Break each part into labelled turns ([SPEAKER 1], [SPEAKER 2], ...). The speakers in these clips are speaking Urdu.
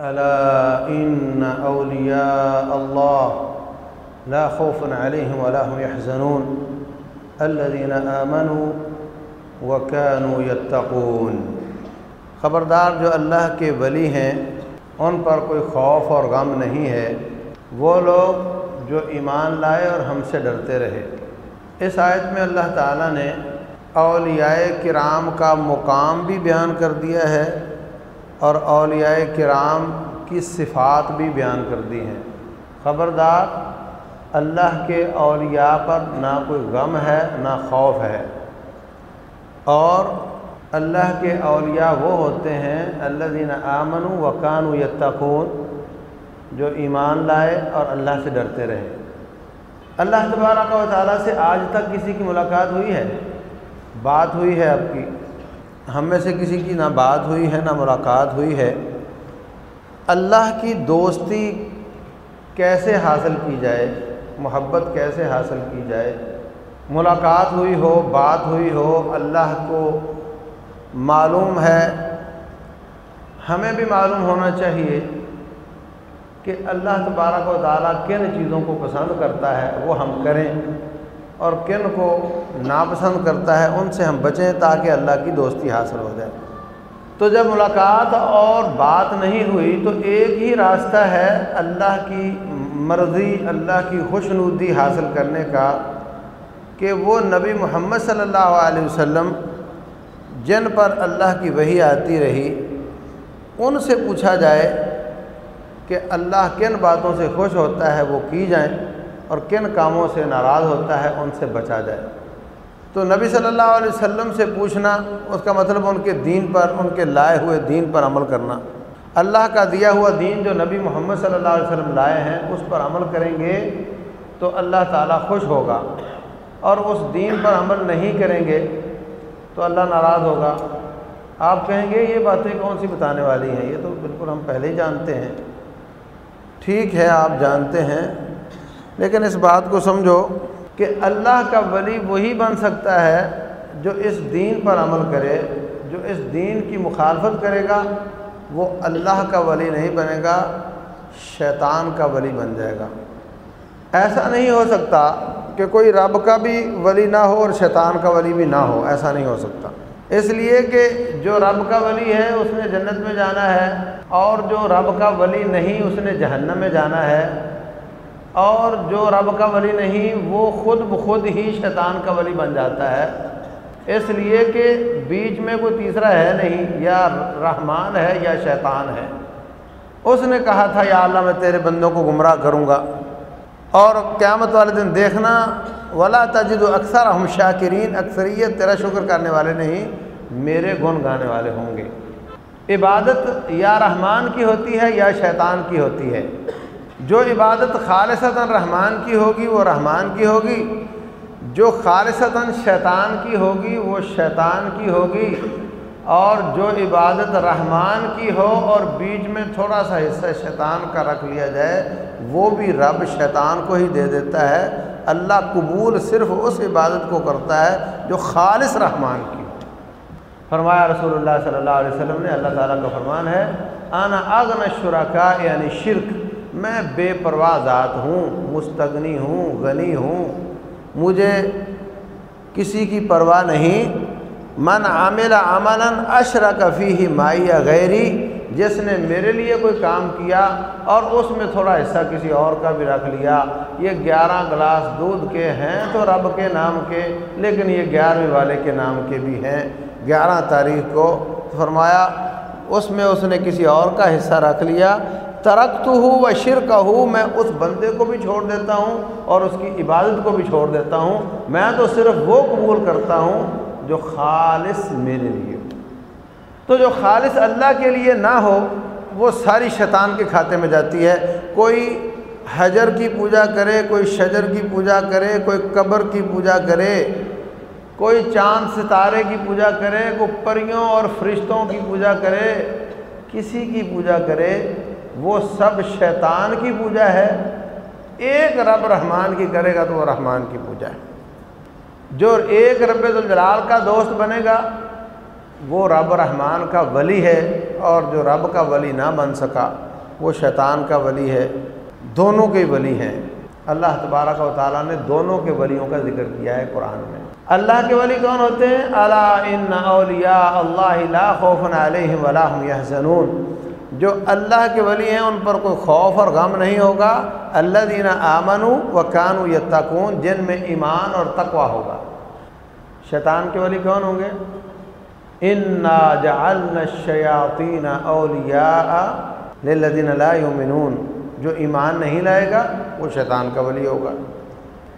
[SPEAKER 1] ألا إن أولياء الله لا خوف عليهم ولا هم يحزنون. الذين آمنوا وكانوا يتقون. خبردار جو اللہ کے ولی ہیں، ان پر کوئی خوف اور غم نہیں ہے. وہ لوگ جو ایمان لائے اور ہم سے ڈرتے رہے۔ اس آیت میں اللہ تعالیٰ نے اولیاء کرام کا مقام بھی بیان کر دیا ہے۔ اور اولیاء کرام کی صفات بھی بیان کر دی ہیں۔ خبردار، اللہ کے اولیاء پر نہ کوئی غم ہے، نہ خوف ہے۔ اور اللہ کے اولیاء وہ ہوتے ہیں اللہ دین آمن و وقان و یتقون، جو ایمان لائے اور اللہ سے ڈرتے رہے۔ اللہ تبارک و تعالیٰ سے آج تک کسی کی ملاقات ہوئی ہے؟ بات ہوئی ہے اب کی۔ ہم میں سے کسی کی نہ بات ہوئی ہے، نہ ملاقات ہوئی ہے۔ اللہ کی دوستی کیسے حاصل کی جائے؟ محبت کیسے حاصل کی جائے؟ ملاقات ہوئی ہو، بات ہوئی ہو، اللہ کو معلوم ہے۔ ہمیں بھی معلوم ہونا چاہیے کہ اللہ تبارک و تعالیٰ کن چیزوں کو پسند کرتا ہے، وہ ہم کریں۔ اور کن کو ناپسند کرتا ہے ان سے ہم بچیں تاکہ اللہ کی دوستی حاصل ہو جائے۔ تو جب ملاقات اور بات نہیں ہوئی تو ایک ہی راستہ ہے اللہ کی مرضی، اللہ کی خوش نودی حاصل کرنے کا کہ وہ نبی محمد صلی اللہ علیہ وسلم جن پر اللہ کی وہی آتی رہی، ان سے پوچھا جائے کہ اللہ کن باتوں سے خوش ہوتا ہے، وہ کی جائیں۔ اور کن کاموں سے ناراض ہوتا ہے ان سے بچا جائے۔ تو نبی صلی اللہ علیہ وسلم سے پوچھنا، اس کا مطلب ان کے دین پر، ان کے لائے ہوئے دین پر عمل کرنا۔ اللہ کا دیا ہوا دین جو نبی محمد صلی اللہ علیہ وسلم لائے ہیں، اس پر عمل کریں گے تو اللہ تعالیٰ خوش ہوگا۔ اور اس دین پر عمل نہیں کریں گے تو اللہ ناراض ہوگا۔ آپ کہیں گے، یہ باتیں کون سی بتانے والی ہیں؟ یہ تو بالکل ہم پہلے ہی جانتے ہیں۔ ٹھیک ہے، آپ جانتے ہیں۔ لیکن اس بات کو سمجھو کہ اللہ کا ولی وہی بن سکتا ہے جو اس دین پر عمل کرے، جو اس دین کی مخالفت کرے گا، وہ اللہ کا ولی نہیں بنے گا، شیطان کا ولی بن جائے گا۔ ایسا نہیں ہو سکتا کہ کوئی رب کا بھی ولی نہ ہو اور شیطان کا ولی بھی نہ ہو، ایسا نہیں ہو سکتا۔ اس لیے کہ جو رب کا ولی ہے، اس نے جنت میں جانا ہے اور جو رب کا ولی نہیں، اس نے جہنم میں جانا ہے۔ اور جو رب کا ولی نہیں، وہ خود بخود ہی شیطان کا ولی بن جاتا ہے۔ اس لیے کہ بیچ میں کوئی تیسرا ہے نہیں، یا رحمان ہے یا شیطان ہے۔ اس نے کہا تھا، یا اللہ، میں تیرے بندوں کو گمراہ کروں گا۔ اور قیامت والے دن دیکھنا، ولا تجد و اکثر ہم شاکرین اکثریت تیرا شکر کرنے والے نہیں، میرے گن گانے والے ہوں گے۔ عبادت یا رحمان کی ہوتی ہے یا شیطان کی ہوتی ہے۔ جو عبادت خالصتاً رحمان کی ہوگی وہ رحمان کی ہوگی، جو خالصتاً شیطان کی ہوگی وہ شیطان کی ہوگی، اور جو عبادت رحمان کی ہو اور بیچ میں تھوڑا سا حصہ شیطان کا رکھ لیا جائے، وہ بھی رب شیطان کو ہی دے دیتا ہے۔ اللہ قبول صرف اس عبادت کو کرتا ہے جو خالص رحمان کی۔ ہو فرمایا رسول اللہ صلی اللہ علیہ وسلم نے، اللہ تعالیٰ کا فرمان ہے، آنا آگن شرکا یعنی شرک۔ میں بے پرواہ ذات ہوں، مستغنی ہوں، غنی ہوں، مجھے کسی کی پرواہ نہیں۔ من عامل عمل اشرک فی مائیا غیری، جس نے میرے لیے کوئی کام کیا اور اس میں تھوڑا حصہ کسی اور کا بھی رکھ لیا۔ یہ گیارہ گلاس دودھ کے ہیں تو رب کے نام کے، لیکن یہ گیارہویں والے کے نام کے بھی ہیں۔ گیارہ تاریخ کو فرمایا، اس میں اس نے کسی اور کا حصہ رکھ لیا۔ ترقت ہوں و شرک ہوں میں اس بندے کو بھی چھوڑ دیتا ہوں اور اس کی عبادت کو بھی چھوڑ دیتا ہوں۔ میں تو صرف وہ قبول کرتا ہوں جو خالص میرے لیے ہو۔ تو جو خالص اللہ کے لیے نہ ہو، وہ ساری شیطان کے کھاتے میں جاتی ہے۔ کوئی حجر کی پوجا کرے، کوئی شجر کی پوجا کرے، کوئی قبر کی پوجا کرے، کوئی چاند ستارے کی پوجا کرے، کوئی پریوں اور فرشتوں کی پوجا کرے، کسی کی پوجا کرے وہ سب شیطان کی پوجا ہے۔ ایک رب رحمان کی کرے گا تو وہ رحمان کی پوجا ہے۔ جو ایک رب الجلال کا دوست بنے گا، وہ رب رحمان کا ولی ہے۔ اور جو رب کا ولی نہ بن سکا، وہ شیطان کا ولی ہے۔ دونوں کے ولی ہیں۔ اللہ تبارک و تعالیٰ نے دونوں کے ولیوں کا ذکر کیا ہے قرآن میں۔ اللہ کے ولی کون ہوتے ہیں؟ اللہ ان اولیاء اللہ لا خوف علیہم ولا هم يحزنون جو اللہ کے ولی ہیں ان پر کوئی خوف اور غم نہیں ہوگا۔ اللہ دینا آمن و کانو یتقون، جن میں ایمان اور تقوا ہوگا۔ شیطان کے ولی کون ہوں گے؟ انا جعلنا الشیاطین اولیاء للذین لا یؤمنون۔ جو ایمان نہیں لائے گا، وہ شیطان کا ولی ہوگا۔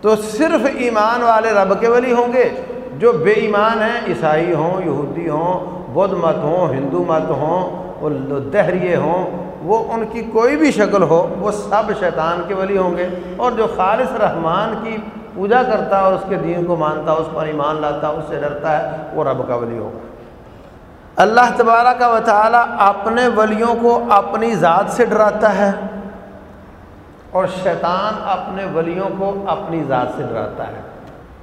[SPEAKER 1] تو صرف ایمان والے رب کے ولی ہوں گے۔ جو بے ایمان ہیں، عیسائی ہوں، یہودی ہوں، بدھ مت ہوں، ہندو مت ہوں وہ ہوں، وہ ان کی کوئی بھی شکل ہو، وہ سب شیطان کے ولی ہوں گے۔ اور جو خالص رحمان کی پوجا کرتا اور اس کے دین کو مانتا، اس پر ایمان لاتا، اس سے ڈرتا ہے، وہ رب کا ولی ہوگا اللہ تبارہ کا وطالعہ اپنے ولیوں کو اپنی ذات سے ڈراتا ہے اور شیطان اپنے ولیوں کو اپنی ذات سے ڈراتا ہے۔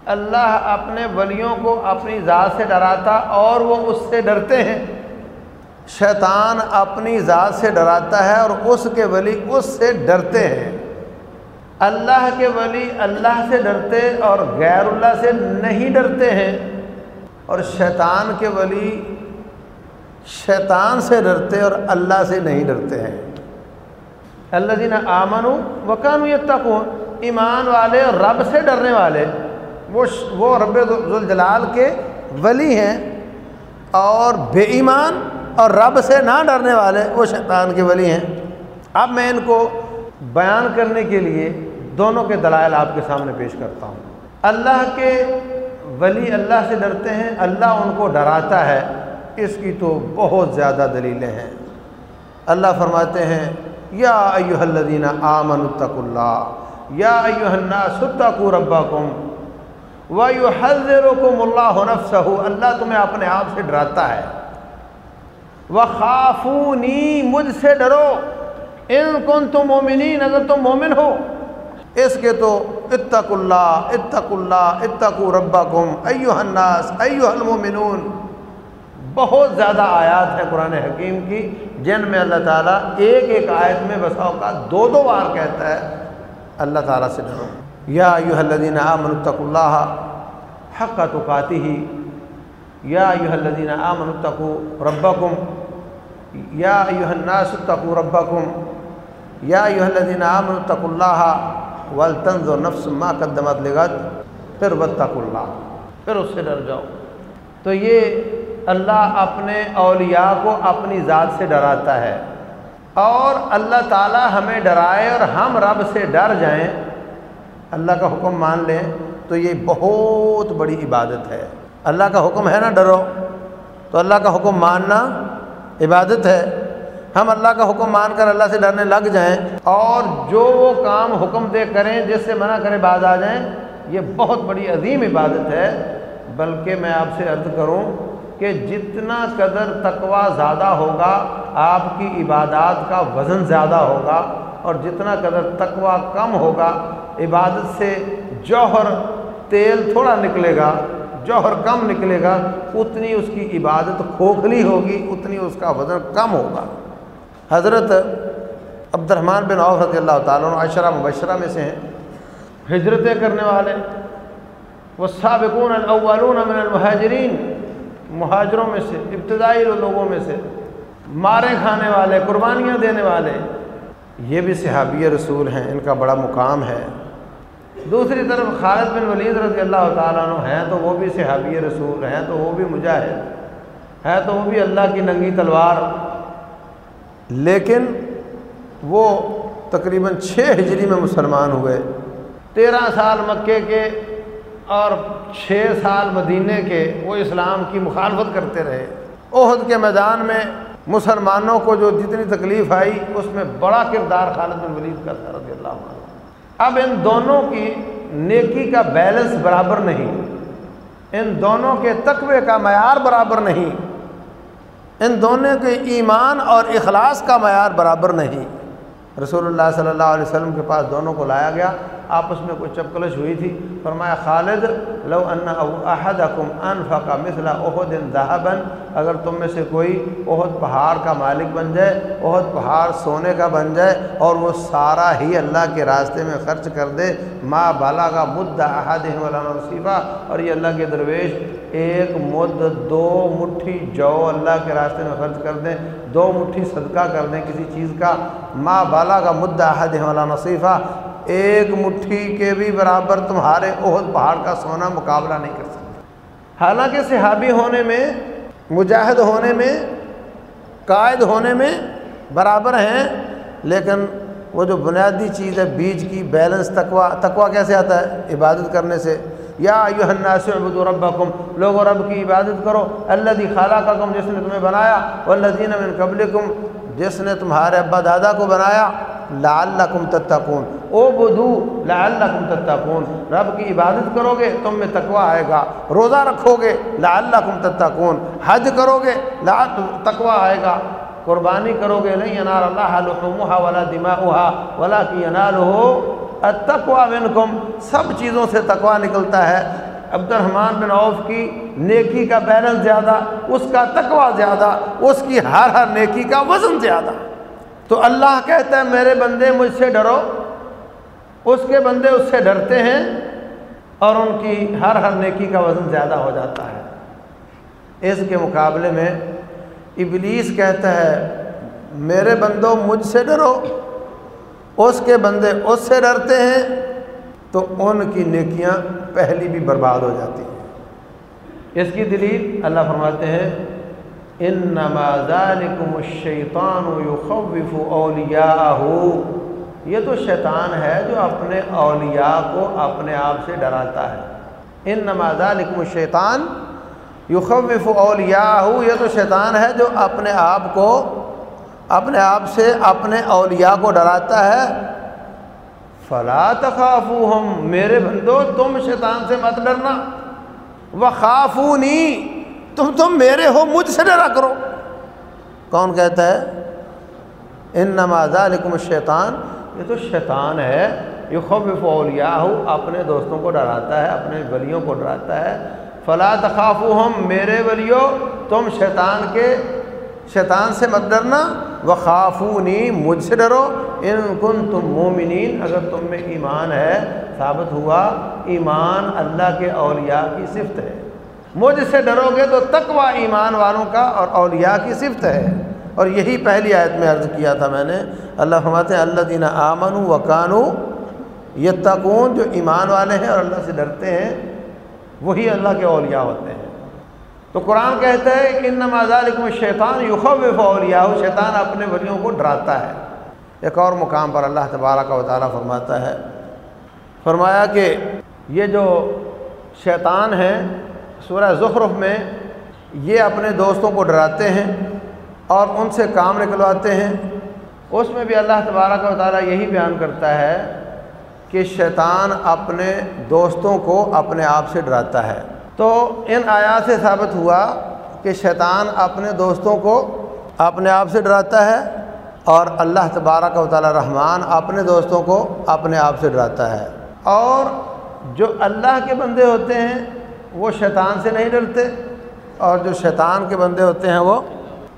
[SPEAKER 1] اللہ اپنے ولیوں کو اپنی ذات سے ڈراتا اور وہ اس سے ڈرتے ہیں۔ شیطان اپنی ذات سے ڈراتا ہے اور اس کے ولی اس سے ڈرتے ہیں۔ اللہ کے ولی اللہ سے ڈرتے اور غیر اللہ سے نہیں ڈرتے ہیں۔ اور شیطان کے ولی شیطان سے ڈرتے اور اللہ سے نہیں ڈرتے ہیں۔ اللہ دین آمن وکان یتقون، ایمان والے اور رب سے ڈرنے والے، وہ وہ رب ذوالجلال کے ولی ہیں اور بے ایمان اور رب سے نہ ڈرنے والے وہ شیطان کے ولی ہیں۔ اب میں ان کو بیان کرنے کے لیے دونوں کے دلائل آپ کے سامنے پیش کرتا ہوں۔ اللہ کے ولی اللہ سے ڈرتے ہیں، اللہ ان کو ڈراتا ہے۔ اس کی تو بہت زیادہ دلیلیں ہیں۔ اللہ فرماتے ہیں، یا ایوہ الذین آمنوا اتقوا اللہ، یا ایوہ الناس اتقوا ربکم وَيُحَذِّرُكُمُ اللَّهُ نَفْسَهُ اللہ تمہیں اپنے آپ سے ڈراتا ہے۔ وَخَافُونِي، مجھ سے ڈرو۔ ان کن تم مومنین اگر تم مومن ہو۔ اس کے تو اتق اللہ اتق اللہ، اتقوا ربکم ایوہ الناس ایوہ المومنون بہت زیادہ آیات ہیں قرآن حکیم کی، جن میں اللہ تعالیٰ ایک ایک آیت میں بساؤ کا دو دو بار کہتا ہے، اللہ تعالیٰ سے ڈرو۔ یا ایوہ الذین آمنوا، اتقوا اللہ حق تقاتی ہی یا ایوہ الذین آمنوا، اتقوا ربکم۔ یا ایوہ الناس اتقوا ربکم یا ایوہ الذین آمنوا اتقوا اللہ والتنظر نفس ما قدمت لغت پھر واتقوا اللہ پھر اس سے ڈر جاؤ تو یہ اللہ اپنے اولیاء کو اپنی ذات سے ڈراتا ہے اور اللہ تعالی ہمیں ڈرائے اور ہم رب سے ڈر جائیں اللہ کا حکم مان لیں تو یہ بہت بڑی عبادت ہے اللہ کا حکم ہے نا ڈرو تو اللہ کا حکم ماننا عبادت ہے، ہم اللہ کا حکم مان کر اللہ سے ڈرنے لگ جائیں اور جو وہ کام حکم دے کریں، جس سے منع کرے بعد آ جائیں، یہ بہت بڑی عظیم عبادت ہے۔ بلکہ میں آپ سے عرض کروں کہ جتنا قدر تقوی زیادہ ہوگا، آپ کی عبادات کا وزن زیادہ ہوگا اور جتنا قدر تقوی کم ہوگا، عبادت سے جوہر تیل تھوڑا نکلے گا۔ جوہر کم نکلے گا، اتنی اس کی عبادت کھوکھلی ہوگی، اتنی اس کا وزن کم ہوگا۔ حضرت عبد الرحمٰن بن عوف رضی اللہ تعالیٰ عشرہ مبشرہ میں سے ہیں۔ ہجرتیں کرنے والے وہ سابقون الاولون من المہاجرین، مہاجروں میں سے، ابتدائی لوگوں میں سے، مارے کھانے والے، قربانیاں دینے والے۔ یہ بھی صحابی رسول ہیں، ان کا بڑا مقام ہے۔ دوسری طرف خالد بن ولید رضی اللہ تعالیٰ عنہ ہیں تو وہ بھی صحابی رسول ہیں، تو وہ بھی مجاہد ہے تو وہ بھی اللہ کی ننگی تلوار۔ لیکن وہ تقریباً چھ ہجری میں مسلمان ہوئے۔ تیرہ سال مکے کے اور چھ سال مدینے کے وہ اسلام کی مخالفت کرتے رہے۔ عہد کے میدان میں مسلمانوں کو جو جتنی تکلیف آئی، اس میں بڑا کردار خالد بن ولید کا تھا رضی اللہ عنہ۔ اب ان دونوں کی نیکی کا بیلنس برابر نہیں۔ ان دونوں کے تقوی کا معیار برابر نہیں۔ ان دونوں کے ایمان اور اخلاص کا معیار برابر نہیں۔ رسول اللہ صلی اللہ علیہ وسلم کے پاس دونوں کو لایا گیا۔ آپس میں کوئی چپکلش ہوئی تھی، فرمایا، خالد، لو ان احدکم انفق مثل احد ذهبا اگر تم میں سے کوئی احد پہاڑ کا مالک بن جائے، احد پہاڑ سونے کا بن جائے، اور وہ سارا ہی اللہ کے راستے میں خرچ کر دے، ما بالا کا مد احد نصیفہ اور یہ اللہ کے درویش ایک مد، دو مٹھی جو اللہ کے راستے میں خرچ کر دیں، دو مٹھی صدقہ کر دیں کسی چیز کا، ما بالا کا مدعا احد والا نصیفہ ایک مٹھی کے بھی برابر تمہارے عہد پہاڑ کا سونا مقابلہ نہیں کر سکتا حالانکہ صحابی ہونے میں، مجاہد ہونے میں، قائد ہونے میں برابر ہیں، لیکن وہ جو بنیادی چیز ہے، بیج کی بیلنس تقوا تقوا کیسے آتا ہے؟ عبادت کرنے سے۔ یا ایوہ الناس عبدو ربکم لوگو رب کی عبادت کرو۔ اللہ دی خالقکم جس نے تمہیں بنایا، والذین من قبلکم، جس نے تمہارے ابا دادا کو بنایا۔ لعلکم تتقون۔ او بدو، لعلکم تتقون۔ رب کی عبادت کرو گے تم میں تقوی آئے گا۔ روزہ رکھو گے لعلکم تتقون۔ حج کرو گے تقوی آئے گا۔ قربانی کرو گے نہیں ینال اللہ لحومها ولا دماؤها ولا کی ینالہ التقوی منکم۔ سب چیزوں سے تقوی نکلتا ہے۔ عبد الرحمن بن عوف کی نیکی کا بیلنس زیادہ، اس کا تقوی زیادہ، اس کی ہر ہر نیکی کا وزن زیادہ۔ تو اللہ کہتا ہے میرے بندے مجھ سے ڈرو۔ اس کے بندے اس سے ڈرتے ہیں اور ان کی ہر ہر نیکی کا وزن زیادہ ہو جاتا ہے۔ اس کے مقابلے میں ابلیس کہتا ہے، میرے بندوں مجھ سے ڈرو۔ اس کے بندے اس سے ڈرتے ہیں تو ان کی نیکیاں پہلی بھی برباد ہو جاتی ہیں۔ اس کی دلیل اللہ فرماتے ہیں ان نمازالکم الشیطان یخوف اولیاء یہ تو شیطان ہے جو اپنے اولیاء کو اپنے آپ سے ڈراتا ہے۔ ان نمازالکم الشیطان یخوف اولیاء یہ تو شیطان ہے جو اپنے آپ کو اپنے آپ سے اپنے اولیاء کو ڈراتا ہے۔ فلا تخافو ہم میرے بندو، تم شیطان سے مت ڈرنا۔ وہ خافو تم تم میرے ہو، مجھ سے ڈرا کرو۔ کون کہتا ہے؟ ان نماز علیکم شیطان یہ تو شیطان ہے یہ خوب فولیا اپنے دوستوں کو ڈراتا ہے، اپنے ولیوں کو ڈراتا ہے۔ فلا تخافو ہم میرے ولیوں تم شیطان کے، شیطان سے مت ڈرنا۔ و خافونی مجھ سے ڈرو۔ ان کن تم مومنین، اگر تم میں ایمان ہے، ثابت ہوا، ایمان اللہ کے اولیاء کی صفت ہے۔ مجھ سے ڈرو گے تو تقوی ایمان والوں کا اور اولیاء کی صفت ہے۔ اور یہی پہلی آیت میں عرض کیا تھا میں نے۔ اللہ فرماتے ہیں اللہ دینہ آمن و کانو یہ جو ایمان والے ہیں اور اللہ سے ڈرتے ہیں، وہی اللہ کے اولیاء ہوتے ہیں۔ تو قرآن کہتا ہے کہ ان نماز علیکم شیطان یخوف اولیاء شیطان اپنے ولیوں کو ڈراتا ہے۔ ایک اور مقام پر اللہ تبارہ کا تعالیٰ فرماتا ہے۔ فرمایا کہ یہ جو شیطان ہیں سورہ زخرف میں یہ اپنے دوستوں کو ڈراتے ہیں اور ان سے کام نکلواتے ہیں۔ اس میں بھی اللہ تبارہ کا تعالیٰ یہی بیان کرتا ہے کہ شیطان اپنے دوستوں کو اپنے آپ سے ڈراتا ہے۔ تو ان آیات سے ثابت ہوا کہ شیطان اپنے دوستوں کو اپنے آپ سے ڈراتا ہے اور اللہ تبارہ کا تعالیٰ رحمان اپنے دوستوں کو اپنے آپ سے ڈراتا ہے۔ اور جو اللہ کے بندے ہوتے ہیں وہ شیطان سے نہیں ڈرتے اور جو شیطان کے بندے ہوتے ہیں وہ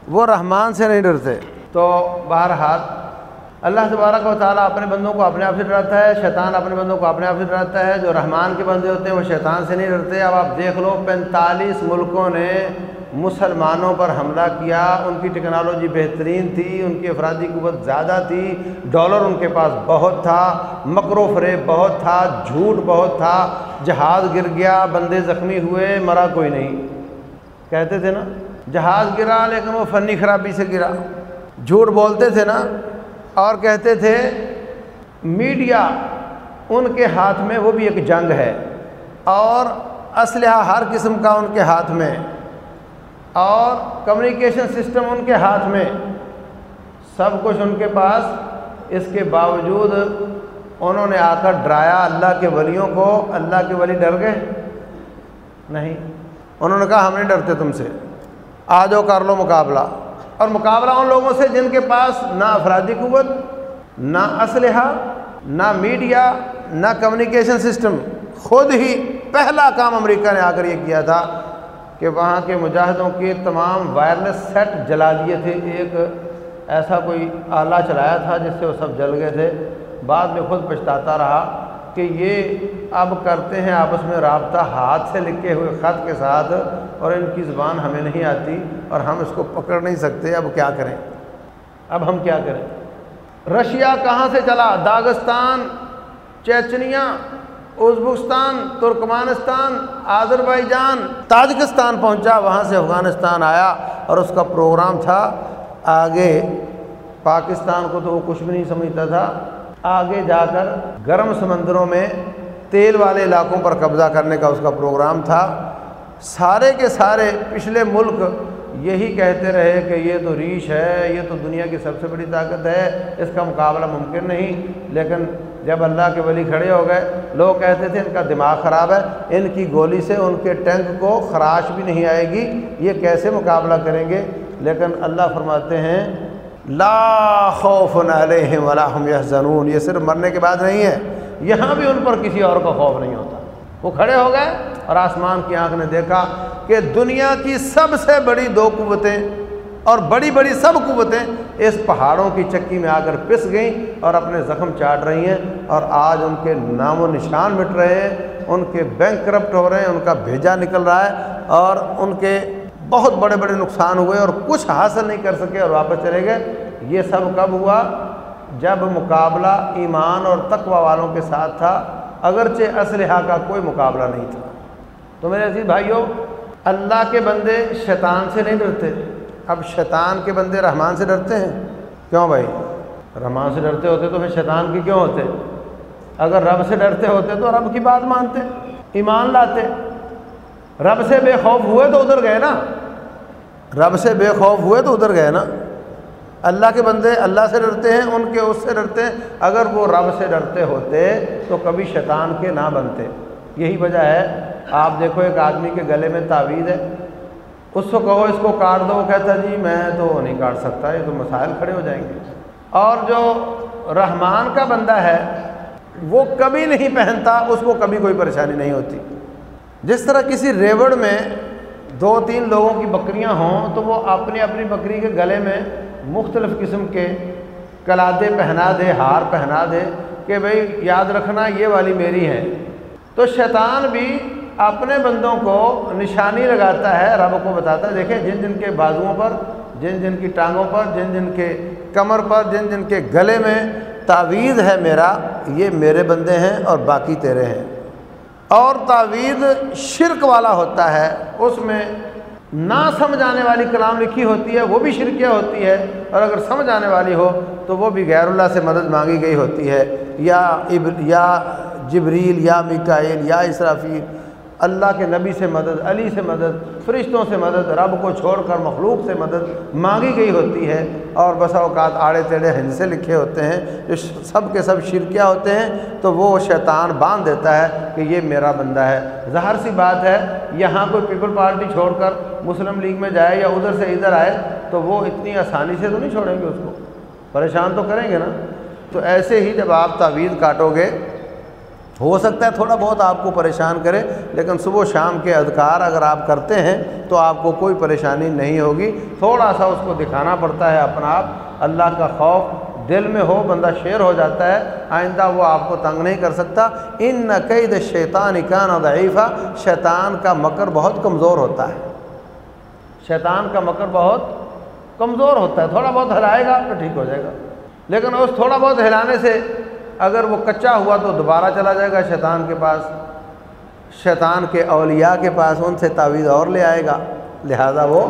[SPEAKER 1] وہ رحمان سے نہیں ڈرتے۔ تو بہرحال اللہ تبارک و تعالیٰ اپنے بندوں کو اپنے آپ سے ڈراتا ہے، شیطان اپنے بندوں کو اپنے آپ سے ڈراتا ہے۔ جو رحمان کے بندے ہوتے ہیں وہ شیطان سے نہیں ڈرتے۔ اب آپ دیکھ لو، پینتالیس ملکوں نے مسلمانوں پر حملہ کیا، ان کی ٹیکنالوجی بہترین تھی، ان کی افرادی قوت زیادہ تھی، ڈالر ان کے پاس بہت تھا مکر و فریب بہت تھا، جھوٹ بہت تھا، جہاز گر گیا، بندے زخمی ہوئے، مرا کوئی نہیں۔ کہتے تھے نا، جہاز گرا لیکن وہ فنی خرابی سے گرا۔ جھوٹ بولتے تھے نا، اور کہتے تھے، میڈیا ان کے ہاتھ میں وہ بھی ایک جنگ ہے، اور اسلحہ ہر قسم کا ان کے ہاتھ میں۔ اور کمیونیکیشن سسٹم ان کے ہاتھ میں۔ سب کچھ ان کے پاس۔ اس کے باوجود انہوں نے آ کر ڈرایا اللہ کے ولیوں کو۔ اللہ کے ولی ڈر گئے؟ نہیں۔ انہوں نے کہا، ہم نہیں ڈرتے تم سے۔ آ جاؤ، کر لو مقابلہ۔ اور مقابلہ ان لوگوں سے جن کے پاس نہ افرادی قوت، نہ اسلحہ، نہ میڈیا، نہ کمیونیکیشن سسٹم خود ہی پہلا کام امریکہ نے آ کر یہ کیا تھا۔ کہ وہاں کے مجاہدوں کے تمام وائرلیس سیٹ جلا دیے تھے۔ ایک ایسا کوئی آلہ چلایا تھا جس سے وہ سب جل گئے تھے۔ بعد میں خود پچھتاتا رہا کہ یہ اب کرتے ہیں آپس میں رابطہ ہاتھ سے لکھے ہوئے خط کے ساتھ اور ان کی زبان ہمیں نہیں آتی اور ہم اس کو پکڑ نہیں سکتے۔ اب کیا کریں؟ اب ہم کیا کریں؟ رشیا کہاں سے چلا؟ Dagestan, Chechnya Uzbekistan Turkmenistan, Azerbaijan, Tajikistan پہنچا، وہاں سے افغانستان آیا اور اس کا پروگرام تھا آگے۔ پاکستان کو تو وہ کچھ بھی نہیں سمجھتا تھا۔ آگے جا کر گرم سمندروں میں تیل والے علاقوں پر قبضہ کرنے کا اس کا پروگرام تھا۔ سارے کے سارے پچھلے ملک یہی کہتے رہے کہ یہ تو ریش ہے، یہ تو دنیا کی سب سے بڑی طاقت ہے، اس کا مقابلہ ممکن نہیں۔ لیکن جب اللہ کے ولی کھڑے ہو گئے، لوگ کہتے تھے ان کا دماغ خراب ہے، ان کی گولی سے ان کے ٹینک کو خراش بھی نہیں آئے گی، یہ کیسے مقابلہ کریں گے؟ لیکن اللہ فرماتے ہیں، لا خوف علیہم ولا هم يحزنون یہ صرف مرنے کے بعد نہیں ہے، یہاں بھی ان پر کسی اور کا خوف نہیں ہوتا۔ وہ کھڑے ہو گئے اور آسمان کی آنکھ نے دیکھا کہ دنیا کی سب سے بڑی دو قوتیں اور بڑی بڑی سب قوتیں اس پہاڑوں کی چکی میں آ کر پس گئیں اور اپنے زخم چاٹ رہی ہیں اور آج ان کے نام و نشان مٹ رہے ہیں، ان کے بینک کرپٹ ہو رہے ہیں، ان کا بھیجا نکل رہا ہے اور ان کے بہت بڑے بڑے نقصان ہوئے اور کچھ حاصل نہیں کر سکے اور واپس چلے گئے۔ یہ سب کب ہوا؟ جب مقابلہ ایمان اور تقوی والوں کے ساتھ تھا، اگرچہ اسلحہ کا کوئی مقابلہ نہیں تھا۔ تو میرے عزیز بھائیوں، اللہ کے بندے شیطان سے نہیں ڈرتے۔ اب شیطان کے بندے رحمان سے ڈرتے ہیں۔ کیوں بھائی؟ رحمان سے ڈرتے ہوتے تو پھر شیطان کی کیوں ہوتے؟ اگر رب سے ڈرتے ہوتے تو رب کی بات مانتے، ایمان لاتے۔ رب سے بے خوف ہوئے تو ادھر گئے نا۔ رب سے بے خوف ہوئے تو ادھر گئے نا۔ اللہ کے بندے اللہ سے ڈرتے ہیں، ان کے اس سے ڈرتے ہیں۔ اگر وہ رب سے ڈرتے ہوتے تو کبھی شیطان کے نہ بنتے۔ یہی وجہ ہے آپ دیکھو، ایک آدمی کے گلے میں تعویذ ہے۔ اس کو کہو، اس کو کاٹ دو۔ وہ کہتا جی میں تو نہیں کاٹ سکتا، یہ تو مسائل کھڑے ہو جائیں گے۔ اور جو رحمان کا بندہ ہے، وہ کبھی نہیں پہنتا، اس کو کبھی کوئی پریشانی نہیں ہوتی۔ جس طرح کسی ریوڑ میں دو تین لوگوں کی بکریاں ہوں، تو وہ اپنی اپنی بکری کے گلے میں مختلف قسم کے کلادے پہنا دے، ہار پہنا دے کہ بھئی، یاد رکھنا، یہ والی میری ہے۔ تو شیطان بھی اپنے بندوں کو نشانی لگاتا ہے، رب کو بتاتا ہے، دیکھیں جن جن کے بازوؤں پر، جن جن کی ٹانگوں پر، جن جن کے کمر پر، جن جن کے گلے میں تعویذ ہے میرا، یہ میرے بندے ہیں اور باقی تیرے ہیں۔ اور تعویذ شرک والا ہوتا ہے، اس میں نہ سمجھ آنے والی کلام لکھی ہوتی ہے، وہ بھی شرکیہ ہوتی ہے، اور اگر سمجھ آنے والی ہو تو وہ بھی غیر اللہ سے مدد مانگی گئی ہوتی ہے۔ یا یا جبریل، یا مکائل یا اسرافیل اللہ کے نبی سے مدد، علی سے مدد، فرشتوں سے مدد، رب کو چھوڑ کر مخلوق سے مدد مانگی گئی ہوتی ہے۔ اور بسا اوقات آڑے تیڑے ہند سے لکھے ہوتے ہیں، جو سب کے سب شرکیہ ہوتے ہیں، تو وہ شیطان باندھ دیتا ہے کہ یہ میرا بندہ ہے۔ ظاہر سی بات ہے، یہاں کوئی پیپل پارٹی چھوڑ کر مسلم لیگ میں جائے یا ادھر سے ادھر آئے، تو وہ اتنی آسانی سے تو نہیں چھوڑیں گے اس کو۔ پریشان تو کریں گے نا۔ تو ایسے ہی جب آپ تعویذ کاٹو گے ہو سکتا ہے تھوڑا بہت آپ کو پریشان کرے، لیکن صبح و شام کے اذکار اگر آپ کرتے ہیں تو آپ کو کوئی پریشانی نہیں ہوگی۔ تھوڑا سا اس کو دکھانا پڑتا ہے اپنا آپ۔ اللہ کا خوف دل میں ہو، بندہ شیر ہو جاتا ہے، آئندہ وہ آپ کو تنگ نہیں کر سکتا۔ ان نقید شیطان اکان ضعیفہ شیطان کا مکر بہت کمزور ہوتا ہے۔ شیطان کا مکر بہت کمزور ہوتا ہے۔ تھوڑا بہت ہلائے گا تو ٹھیک ہو جائے گا۔ لیکن اس تھوڑا بہت ہلانے سے اگر وہ کچا ہوا تو دوبارہ چلا جائے گا شیطان کے پاس، شیطان کے اولیاء کے پاس ان سے تعویذ اور لے آئے گا، لہذا وہ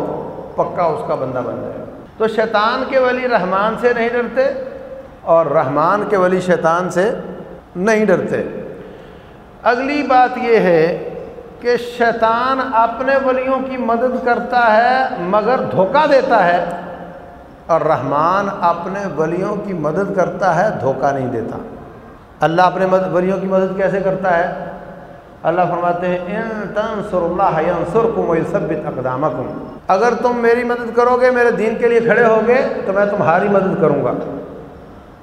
[SPEAKER 1] پکا اس کا بندہ بن جائے گا۔ تو شیطان کے ولی رحمان سے نہیں ڈرتے اور رحمان کے ولی شیطان سے نہیں ڈرتے۔ اگلی بات یہ ہے کہ شیطان اپنے ولیوں کی مدد کرتا ہے مگر دھوکہ دیتا ہے، اور رحمان اپنے ولیوں کی مدد کرتا ہے، دھوکہ نہیں دیتا۔ اللہ اپنے ولیوں کی مدد کیسے کرتا ہے؟ اللہ فرماتے ہیں، ان تنصر اللہ ینصرکم ویثبت اقدامکم. اگر تم میری مدد کرو گے میرے دین کے لیے کھڑے ہوگے، تو میں تمہاری مدد کروں گا۔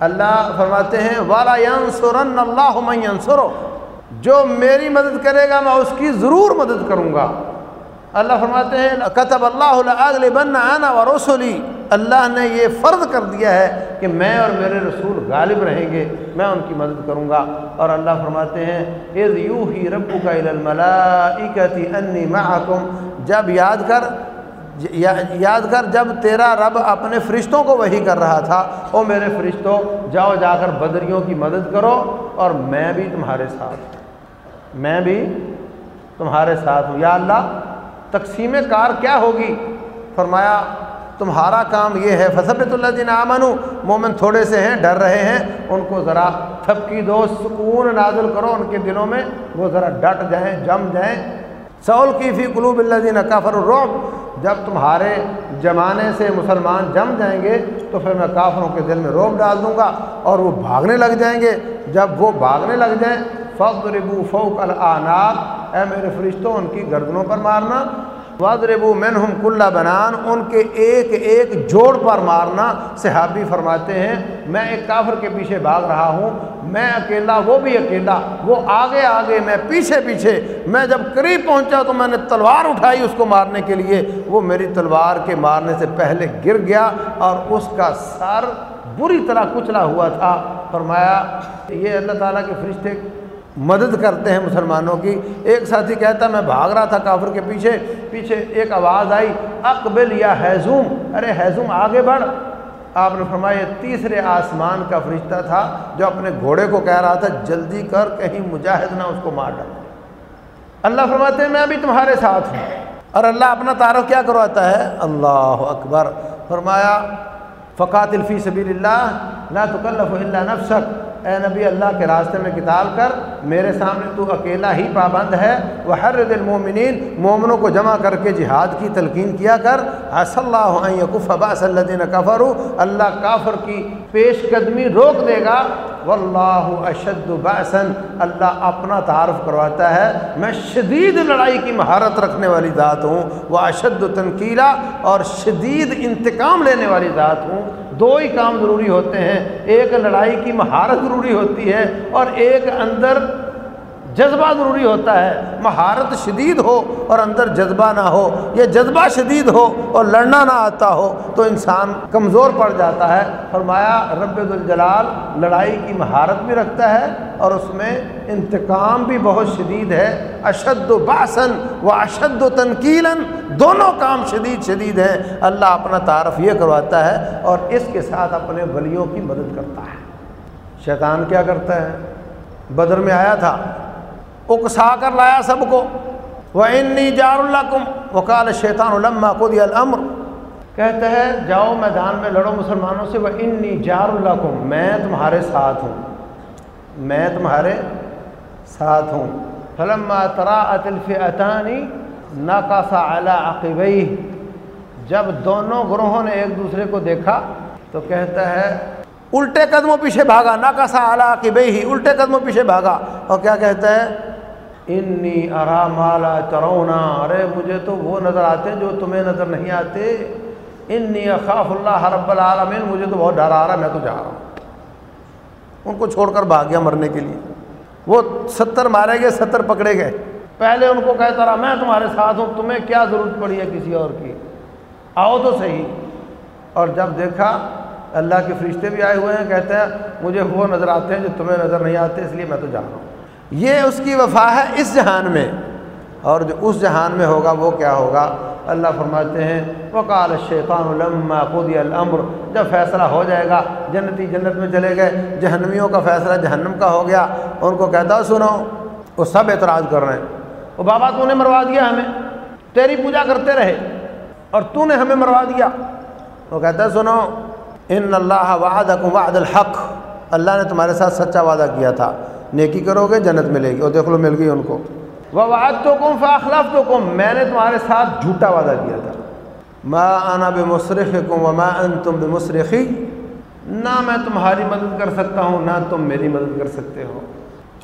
[SPEAKER 1] اللہ فرماتے ہیں، والا ینصرن اللہ من ینصرو جو میری مدد کرے گا، میں اس کی ضرور مدد کروں گا۔ اللہ فرماتے ہیں کتب اللہ بن آنا و اللہ نے یہ فرض کر دیا ہے کہ میں اور میرے رسول غالب رہیں گے، میں ان کی مدد کروں گا۔ اور اللہ فرماتے ہیں، اذ یوحی ربک الی الملائکۃ انی معکم۔ جب یاد کر یاد کر جب تیرا رب اپنے فرشتوں کو وہی کر رہا تھا، او میرے فرشتوں جاؤ جا کر بدریوں کی مدد کرو اور میں بھی تمہارے ساتھ میں بھی تمہارے ساتھ ہوں۔ یا اللہ، تقسیم کار کیا ہوگی؟ فرمایا تمہارا کام یہ ہے فصبت اللہ دین آمن مومن تھوڑے سے ہیں، ڈر رہے ہیں، ان کو ذرا تھپکی دو، سکون نازل کرو، ان کے دلوں میں وہ ذرا ڈٹ جائیں، جم جائیں۔ سول کی فی قلوب اللہ دین کافر الرعب۔ جب تمہارے جمانے سے مسلمان جم جائیں گے، تو پھر میں کافروں کے دل میں روب ڈال دوں گا اور وہ بھاگنے لگ جائیں گے۔ جب وہ بھاگنے لگ جائیں فخر ربو فوق العناب اے میرے فرشتوں، ان کی گردنوں پر مارنا۔ وادربو منہم کلّہ بنان، ان کے ایک ایک جوڑ پر مارنا۔ صحابی فرماتے ہیں، میں ایک کافر کے پیچھے بھاگ رہا ہوں، میں اکیلا، وہ بھی اکیلا، وہ آگے آگے، میں پیچھے پیچھے، میں جب قریب پہنچا تو میں نے تلوار اٹھائی اس کو مارنے کے لیے۔ وہ میری تلوار کے مارنے سے پہلے گر گیا اور اس کا سر بری طرح کچلا ہوا تھا۔ فرمایا، یہ اللہ تعالیٰ کے فرشتے مدد کرتے ہیں مسلمانوں کی۔ ایک ساتھی کہتا، میں بھاگ رہا تھا کافر کے پیچھے پیچھے ایک آواز آئی، اقبل یا حیزوم؟ ارے حیزوم، آگے بڑھ۔ آپ نے فرمایا، یہ تیسرے آسمان کا فرشتہ تھا جو اپنے گھوڑے کو کہہ رہا تھا، جلدی کر، کہیں مجاہد نہ اس کو مار ڈال۔ اللہ فرماتے ہیں، میں ابھی تمہارے ساتھ ہوں۔ اور اللہ اپنا تعارف کیا کرواتا ہے؟ اللہ اکبر۔ فرمایا فقات الفی سبیل اللہ نہ تکلف اللہ نفسک۔ اے نبی، اللہ کے راستے میں کتاب کر، میرے سامنے تو اکیلا ہی پابند ہے۔ وہ ہر دل مومنین مومنوں کو جمع کر کے جہاد کی تلقین کیا کر۔ صلی اللہ یقف عباس اللہ دین کفر اللہ کافر کی پیش قدمی روک دے گا۔ واللہ اشد باسن اللہ اپنا تعارف کرواتا ہے۔ میں شدید لڑائی کی مہارت رکھنے والی ذات ہوں۔ وہ اشد تنقیلا اور شدید انتقام لینے والی ذات ہوں۔ دو ہی کام ضروری ہوتے ہیں، ایک لڑائی کی مہارت ضروری ہوتی ہے اور ایک اندر جذبہ ضروری ہوتا ہے۔ مہارت شدید ہو اور اندر جذبہ نہ ہو یہ جذبہ شدید ہو اور لڑنا نہ آتا ہو تو انسان کمزور پڑ جاتا ہے۔ فرمایا، رب الجلال لڑائی کی مہارت بھی رکھتا ہے اور اس میں انتقام بھی بہت شدید ہے۔ اشد و باسن و اشد و تنقیلاً دونوں کام شدید شدید ہیں۔ اللہ اپنا تعارف یہ کرواتا ہے اور اس کے ساتھ اپنے ولیوں کی مدد کرتا ہے۔ شیطان کیا کرتا ہے؟ بدر میں آیا تھا۔ اکسا کر لایا سب کو۔ وہ انی جار اللہ کم وکال شیطان علما کو دیا الامر کہتے ہیں، جاؤ میدان میں لڑو مسلمانوں سے۔ وہ انی جار اللہ کم میں تمہارے ساتھ ہوں۔ میں تمہارے ساتھ ہوں۔ فلما ترا اطلف اطانی ناکاسا اعلیٰ جب دونوں گروہوں نے ایک دوسرے کو دیکھا تو کہتا ہے، الٹے قدموں پیچھے بھاگا۔ ناکاسا اعلیٰ عقبئی ہی الٹے قدموں پیچھے بھاگا۔ اور کیا کہتا ہے؟ انی ارا مالا چرونا ارے، مجھے تو وہ نظر آتے جو تمہیں نظر نہیں آتے. انی اخاف اللہ رب العالمین. مجھے تو بہت ڈر آ رہا میں تو جا رہا ہوں. ان کو چھوڑ کر بھاگ گیا مرنے کے لیے۔ وہ ستر مارے گئے، ستر پکڑے گئے۔ پہلے ان کو کہتا رہا، میں تمہارے ساتھ ہوں، تمہیں کیا ضرورت پڑی ہے کسی اور کی؟ آؤ تو صحیح۔ اور جب دیکھا، اللہ کے فرشتے بھی آئے ہوئے ہیں، کہتے ہیں، مجھے وہ نظر آتے ہیں جو تمہیں نظر نہیں آتے، اس لیے میں تو جا رہا ہوں۔ یہ اس کی وفا ہے اس جہان میں۔ اور جو اس جہان میں ہوگا وہ کیا ہوگا؟ اللہ فرماتے ہیں، وقال الشیطان لما قضی الامر جب فیصلہ ہو جائے گا، جنتی جنت میں چلے گئے، جہنمیوں کا فیصلہ جہنم کا ہو گیا۔ ان کو کہتا سنو، وہ سب اعتراض کر رہے ہیں۔ وہ بابا، تو نے مروا دیا ہمیں۔ تیری پوجا کرتے رہے، اور تو نے ہمیں مروا دیا۔ وہ کہتا سنو ان اللہ وعدکم وعد الحق۔ اللہ نے تمہارے ساتھ سچا وعدہ کیا تھا۔ نیکی کرو گے، جنت ملے گی، اور دیکھ لو مل گئی ان کو۔ وہ وعد تو کم فاخلاف تو کم میں نے تمہارے ساتھ جھوٹا وعدہ کیا تھا۔ ما انا بے مصرف کم وما ان تم بے مصرفی نہ میں تمہاری مدد کر سکتا ہوں، نہ تم میری مدد کر سکتے ہو۔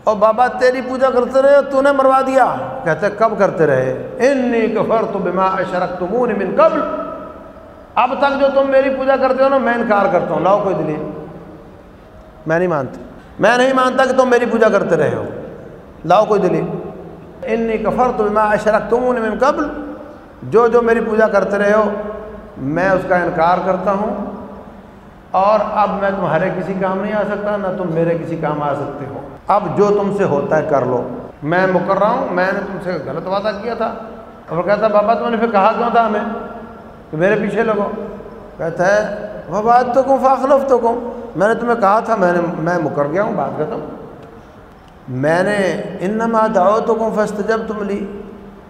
[SPEAKER 1] اور بابا، تیری پوجا کرتے رہے تو نے مروا دیا۔ کہتے، کب کرتے رہے؟ انی کفر تو بما اشرک تمون من قبل۔ اب تک جو تم میری پوجا کرتے ہو نا، میں انکار کرتا ہوں۔ لاؤ کوئی دلیل۔ میں نہیں مانتا۔ میں نہیں مانتا کہ تم میری پوجا کرتے رہے ہو۔ لاؤ کوئی دلیل۔ انی کفر تو میں اشرک تم من قبل۔ جو جو میری پوجا کرتے رہے ہو، میں اس کا انکار کرتا ہوں۔ اور اب میں تمہارے کسی کام نہیں آ سکتا، نہ تم میرے کسی کام آ سکتے ہو۔ اب جو تم سے ہوتا ہے، کر لو۔ میں مکر رہا ہوں، میں نے تم سے غلط وعدہ کیا تھا۔ اور کہتا بابا تم نے پھر کہا کیوں تھا ہمیں؟ کہ میرے پیچھے لگو۔ کہتا ہے، وہ بات تو کم فاخلف تو کم۔ میں نے تمہیں کہا تھا، میں نے میں مکر گیا ہوں، بات ختم۔ میں نے انما دعو تو کم فسٹ جب تم لی۔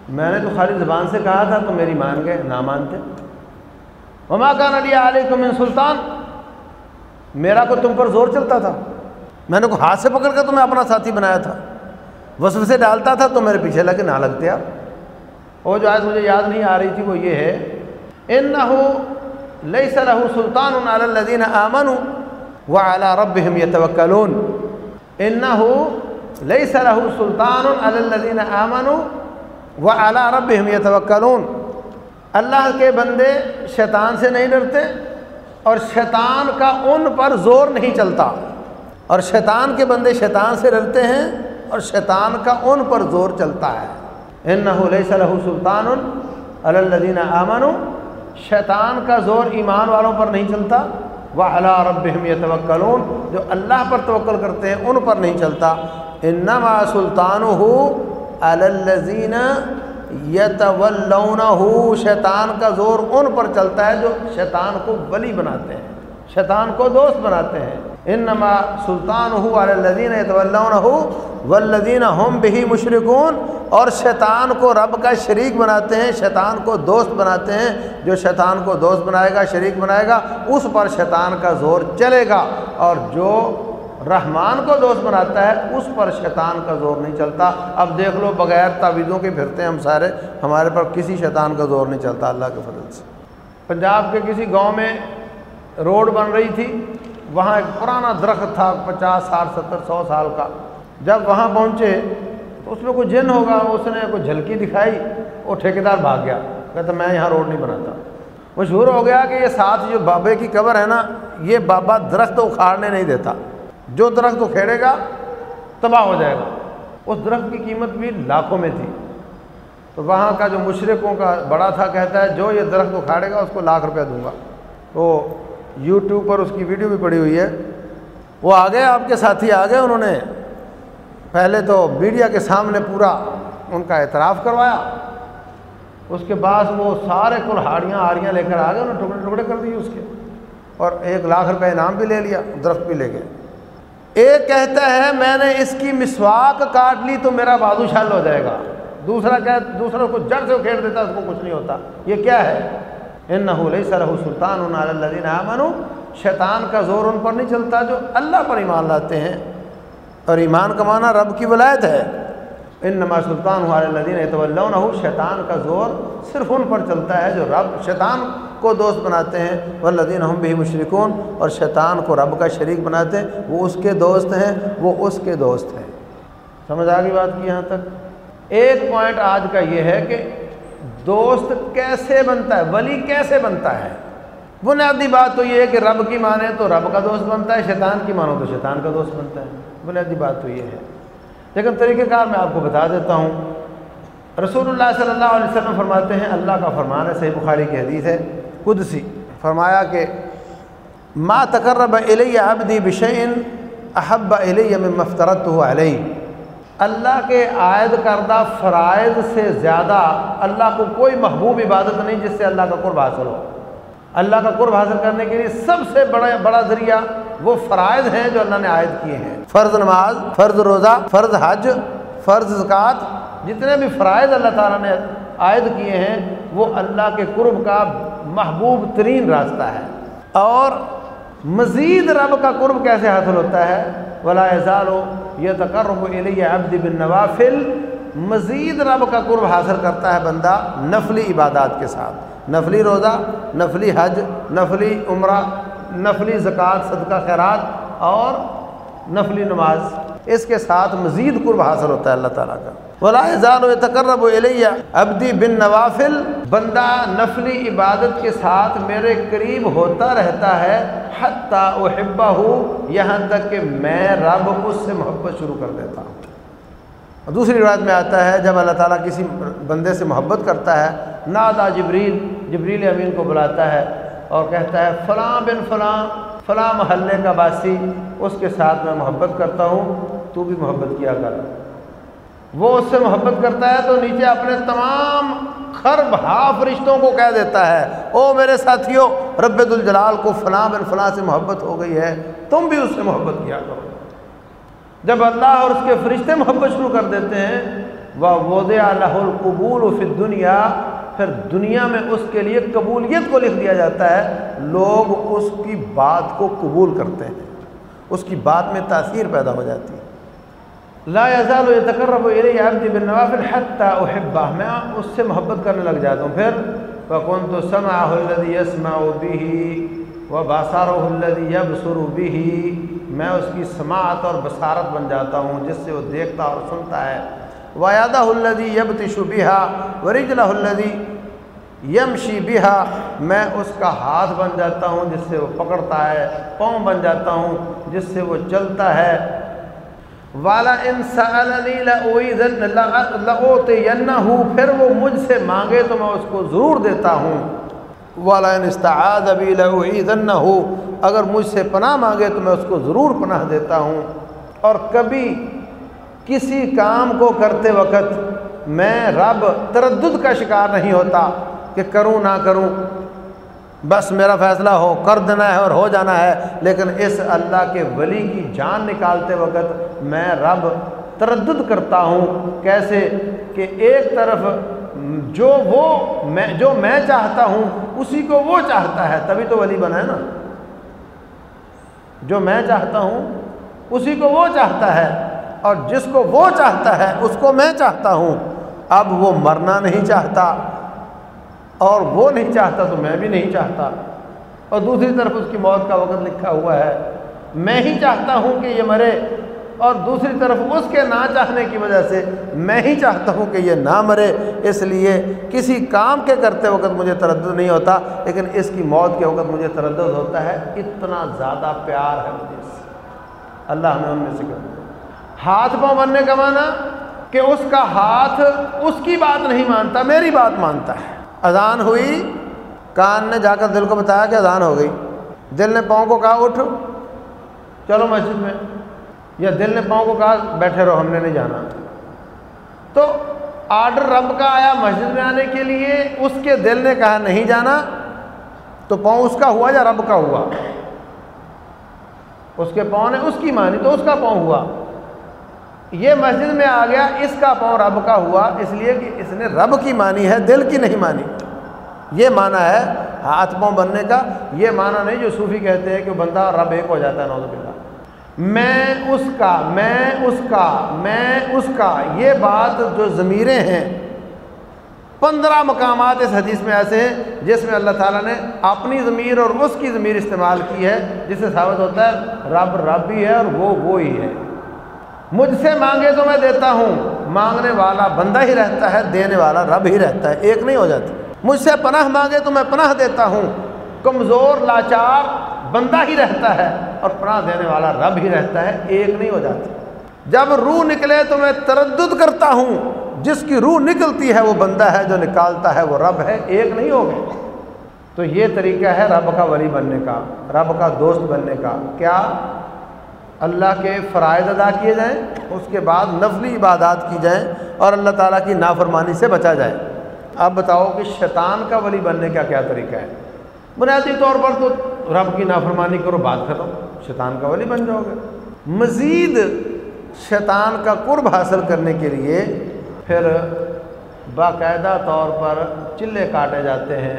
[SPEAKER 1] میں نے تو خالی زبان سے کہا تھا تو میری مان گئے، نہ مانتے۔ وما کا علی علیہ من سلطان۔ میرا کو تم پر زور چلتا تھا۔ میں نے کو ہاتھ سے پکڑ کر تمہیں اپنا ساتھی بنایا تھا۔ وصف سے ڈالتا تھا تو میرے پیچھے لگے، نہ لگتے آپ۔ وہ جو آج مجھے یاد نہیں آ رہی تھی، وہ یہ ہے۔ ان نہ ہو لئی صلاح سلطان الدین امن و اعلیٰ رب یتوکلون ان نہ ہو لئی سلطان الدین امن و اعلیٰ رب یتوکلون اللہ کے بندے شیطان سے نہیں ڈرتے اور شیطان کا ان پر زور نہیں چلتا. اور شیطان کے بندے شیطان سے ڈرتے ہیں اور شیطان کا ان پر زور چلتا ہے. ان وہ اللہ رب جو اللہ پر توکل کرتے ہیں، ان پر نہیں چلتا۔ انما سلطان ہو الزین یتولون ہو شیطان کا زور ان پر چلتا ہے جو شیطان کو ولی بناتے ہیں، شیطان کو دوست بناتے ہیں۔ انما سلطان ہو الدین یتولون ہو والذین ہم بھی مشرکون، اور شیطان کو رب کا شریک بناتے ہیں، شیطان کو دوست بناتے ہیں۔ جو شیطان کو دوست بنائے گا، شریک بنائے گا، اس پر شیطان کا زور چلے گا۔ اور جو رحمان کو دوست بناتا ہے، اس پر شیطان کا زور نہیں چلتا۔ اب دیکھ لو، بغیر تعویذوں کے پھرتے ہیں ہم سارے، ہمارے پر کسی شیطان کا زور نہیں چلتا، اللہ کے فضل سے۔ پنجاب کے کسی گاؤں میں روڈ بن رہی تھی۔ وہاں ایک پرانا درخت تھا، پچاس ساٹھ، ستر، سو سال کا۔ جب وہاں پہنچے تو اس میں کوئی جن ہوگا، اس نے کوئی جھلکی دکھائی، وہ ٹھیکیدار بھاگ گیا۔ کہتا، میں یہاں روڈ نہیں بناتا۔ مشہور ہو گیا کہ یہ ساتھ جو بابے کی قبر ہے نا، یہ بابا درخت اکھاڑنے نہیں دیتا۔ جو درخت اکھیڑے گا، تباہ ہو جائے گا۔ اس درخت کی قیمت بھی لاکھوں میں تھی۔ تو وہاں کا جو مشرقوں کا بڑا تھا، کہتا ہے، جو یہ درخت اکھاڑے گا، اس کو لاکھ روپیہ دوں گا۔ تو یوٹیوب پر اس کی ویڈیو بھی پڑی ہوئی ہے۔ وہ آ گئے آپ کے ساتھی آ گئے انہوں نے پہلے تو میڈیا کے سامنے پورا ان کا اعتراف کروایا۔ اس کے بعد وہ سارے کلہاڑیاں آڑیاں لے کر آ گئے انہوں نے ٹکڑے ٹکڑے کر دیے اس کے۔ اور ایک لاکھ روپے انعام بھی لے لیا، درخت بھی لے گئے۔ ایک کہتا ہے، میں نے اس کی مسواک کاٹ لی تو میرا بازو شال ہو جائے گا۔ دوسرا کہ دوسرا کو جڑ سے کھیڑ دیتا، اس کو کچھ نہیں ہوتا۔ یہ کیا ہے؟ ان نہ صلاح سلطان الدین امن شیطان کا زور ان پر نہیں چلتا جو اللہ پر ایمان لاتے ہیں۔ اور ایمان کا معنی رب کی ولایت ہے۔ ان نما سلطان الدین تو شیطان کا زور صرف ان پر چلتا ہے جو رب، شیطان کو دوست بناتے ہیں۔ والذین ہم بھی مشرکون۔ اور شیطان کو رب کا شریک بناتے ہیں۔ وہ اس کے دوست ہیں، وہ اس کے دوست ہیں۔ سمجھ آ گئی بات کی یہاں تک؟ ایک پوائنٹ آج کا یہ ہے کہ دوست کیسے بنتا ہے؟ ولی کیسے بنتا ہے؟ بنیادی بات تو یہ ہے کہ رب کی مانے تو رب کا دوست بنتا ہے، شیطان کی مانو تو شیطان کا دوست بنتا ہے۔ بنیادی بات تو یہ ہے۔ لیکن طریقہ کار میں آپ کو بتا دیتا ہوں، رسول اللہ صلی اللہ علیہ وسلم فرماتے ہیں، اللہ کا فرمان ہے، صحیح بخاری کی حدیث ہے، قدسی فرمایا کہ، ما تقرب علیہ عبدی بشعین احب علیہ میں مفترت ہو علیہ. اللہ کے عائد کردہ فرائض سے زیادہ اللہ کو کوئی محبوب عبادت نہیں جس سے اللہ کا قرب حاصل ہو۔ اللہ کا قرب حاصل کرنے کے لیے سب سے بڑا بڑا ذریعہ وہ فرائض ہیں جو اللہ نے عائد کیے ہیں۔ فرض نماز، فرض روزہ، فرض حج، فرض زکوٰۃ، جتنے بھی فرائض اللہ تعالیٰ نے عائد کیے ہیں، وہ اللہ کے قرب کا محبوب ترین راستہ ہے۔ اور مزید رب کا قرب کیسے حاصل ہوتا ہے؟ ولا اظہار ہو یہ تقرب علیہ عبد بن نوافل مزید رب کا قرب حاصل کرتا ہے بندہ نفلی عبادات کے ساتھ۔ نفلی روزہ، نفلی حج، نفلی عمرہ، نفلی زکوٰۃ، صدقہ، خیرات اور نفلی نماز۔ اس کے ساتھ مزید قرب حاصل ہوتا ہے اللہ تعالیٰ کا۔ ولاضال و تقرب علیہ ابدی بن نوافل۔ بندہ نفلی عبادت کے ساتھ میرے قریب ہوتا رہتا ہے حتیٰ احبا ہوں یہاں تک کہ میں رب اس سے محبت شروع کر دیتا ہوں۔ دوسری روایت میں آتا ہے، جب اللہ تعالیٰ کسی بندے سے محبت کرتا ہے نادا جبریل جبریل امین کو بلاتا ہے اور کہتا ہے، فلاں بن فلاں فلاں محلے کا باسی اس کے ساتھ میں محبت کرتا ہوں، تو بھی محبت کیا کر۔ وہ اس سے محبت کرتا ہے تو نیچے اپنے تمام خرب ہاف رشتوں کو کہہ دیتا ہے، او میرے ساتھیوں، رب الجلال کو فلاں بن فلاں سے محبت ہو گئی ہے، تم بھی اس سے محبت کیا کرو۔ جب اللہ اور اس کے فرشتے محبت شروع کر دیتے ہیں وہ ود القبول فی دنیا پھر دنیا میں اس کے لیے قبولیت کو لکھ دیا جاتا ہے، لوگ اس کی بات کو قبول کرتے ہیں۔ اس کی بات میں تاثیر پیدا ہو جاتی ہے۔ لا يزال يتقرب الي عبدي بالنوافل حتى احبه میں اس سے محبت کرنے لگ جاتا ہوں۔ پھر فكنت سمعه الذي يسمع به وبصره الذي يبصر به۔ میں اس کی سماعت اور بصارت بن جاتا ہوں، جس سے وہ دیکھتا اور سنتا ہے۔ ویادہ الدی یبتش بہا ورجلہ الدی یمشی بہا، میں اس کا ہاتھ بن جاتا ہوں جس سے وہ پکڑتا ہے، پاؤں بن جاتا ہوں جس سے وہ چلتا ہے۔ والا انسانی ہوں پھر وہ مجھ سے مانگے تو میں اس کو ضرور دیتا ہوں۔ والا استعاد ابی لعیدن ہو اگر مجھ سے پناہ مانگے تو میں اس کو ضرور پناہ دیتا ہوں۔ اور کبھی کسی کام کو کرتے وقت میں رب تردد کا شکار نہیں ہوتا۔ کہ کروں نہ کروں، بس میرا فیصلہ ہو، کر دینا ہے اور ہو جانا ہے، لیکن اس اللہ کے ولی کی جان نکالتے وقت میں رب تردد کرتا ہوں، کیسے کہ ایک طرف جو وہ میں، جو میں چاہتا ہوں، اسی کو وہ چاہتا ہے، تبھی تو ولی بنا ہے نا۔ جو میں چاہتا ہوں، اسی کو وہ چاہتا ہے، اور جس کو وہ چاہتا ہے، اس کو میں چاہتا ہوں۔ اب وہ مرنا نہیں چاہتا اور وہ نہیں چاہتا تو میں بھی نہیں چاہتا۔ اور دوسری طرف اس کی موت کا وقت لکھا ہوا ہے۔ میں ہی چاہتا ہوں کہ یہ مرے۔ اور دوسری طرف اس کے نہ چاہنے کی وجہ سے میں ہی چاہتا ہوں کہ یہ نہ مرے۔ اس لیے کسی کام کے کرتے وقت مجھے تردد نہیں ہوتا، لیکن اس کی موت کے وقت مجھے تردد ہوتا ہے۔ اتنا زیادہ پیار ہے مجھے اللہ ہمیں ان میں سے کر ہاتھ پاؤں بننے کا معنی کہ اس کا ہاتھ اس کی بات نہیں مانتا، میری بات مانتا ہے۔ اذان ہوئی، کان نے جا کر دل کو بتایا کہ اذان ہو گئی۔ دل نے پاؤں کو کہا، اٹھ۔ چلو مسجد میں۔ یا دل نے پاؤں کو کہا، بیٹھے رہو، ہم نے نہیں جانا۔ تو آرڈر رب کا آیا مسجد میں آنے کے لیے، اس کے دل نے کہا، نہیں جانا۔ تو پاؤں اس کا ہوا یا رب کا ہوا؟ اس کے پاؤں نے اس کی مانی تو اس کا پاؤں ہوا۔ یہ مسجد میں آ گیا، اس کا پاؤں رب کا ہوا، اس لیے کہ اس نے رب کی مانی ہے، دل کی نہیں مانی۔ یہ معنی ہے ہاتھ پاؤں بننے کا، یہ معنی نہیں جو صوفی کہتے ہیں کہ بندہ رب ایک ہو جاتا ہے نوز باللہ۔ میں اس کا، میں اس کا، میں اس کا، یہ بات جو ضمیریں ہیں، پندرہ مقامات اس حدیث میں ایسے ہیں جس میں اللہ تعالیٰ نے اپنی ضمیر اور اس کی ضمیر استعمال کی ہے، جس سے ثابت ہوتا ہے رب رب ہی ہے اور وہ وہ ہی ہے۔ مجھ سے مانگے تو میں دیتا ہوں۔ مانگنے والا بندہ ہی رہتا ہے، دینے والا رب ہی رہتا ہے، ایک نہیں ہو جاتی مجھ سے پناہ مانگے تو میں پناہ دیتا ہوں۔ کمزور، لاچار بندہ ہی رہتا ہے اور پناہ دینے والا رب ہی رہتا ہے، ایک نہیں ہو جاتی جب روح نکلے تو میں تردد کرتا ہوں۔ جس کی روح نکلتی ہے وہ بندہ ہے، جو نکالتا ہے وہ رب ہے، ایک نہیں ہوگا تو یہ طریقہ ہے رب کا ولی بننے کا، رب کا دوست بننے کا۔ کیا؟ اللہ کے فرائض ادا کیے جائیں، اس کے بعد نفلی عبادات کی جائیں اور اللہ تعالیٰ کی نافرمانی سے بچا جائے۔ اب بتاؤ کہ شیطان کا ولی بننے کا کیا طریقہ ہے؟ بنیادی طور پر تو رب کی نافرمانی کرو، بات ختم۔ شیطان کا ولی بن جاؤ گے۔ مزید شیطان کا قرب حاصل کرنے کے لیے پھر باقاعدہ طور پر چلے کاٹے جاتے ہیں۔